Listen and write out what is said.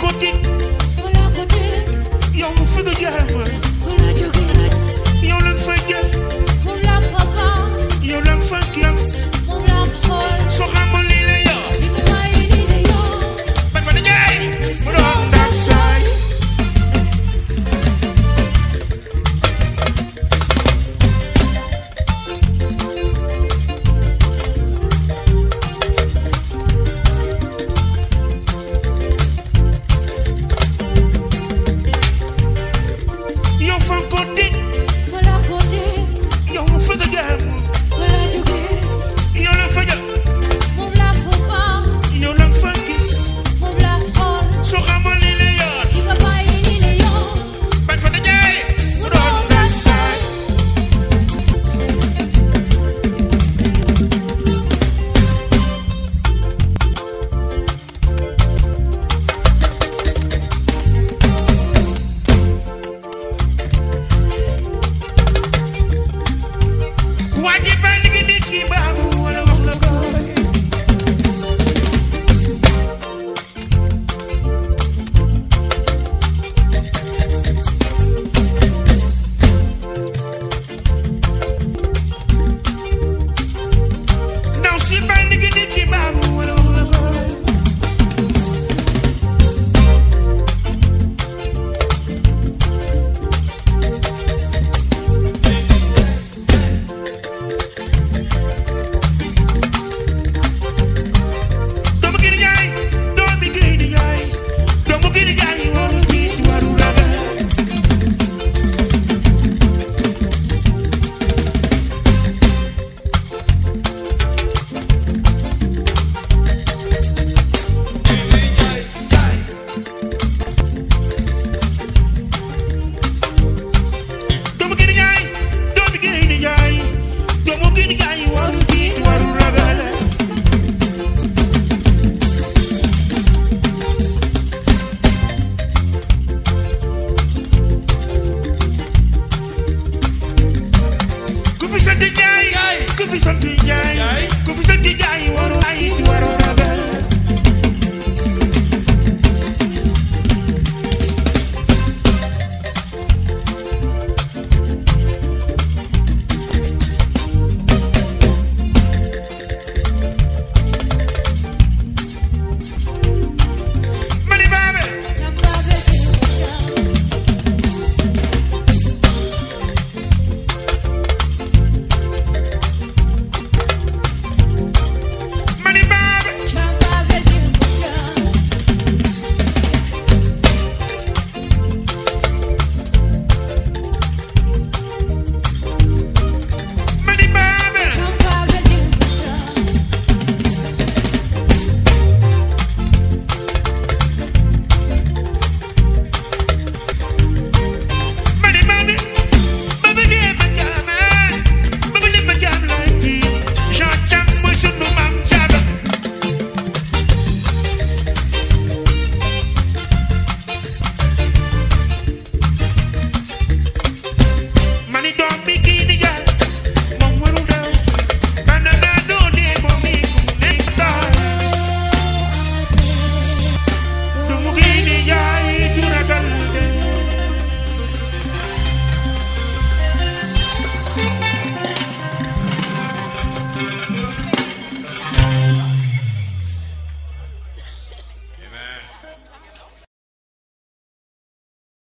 could it. Well, I could it. Young for the game.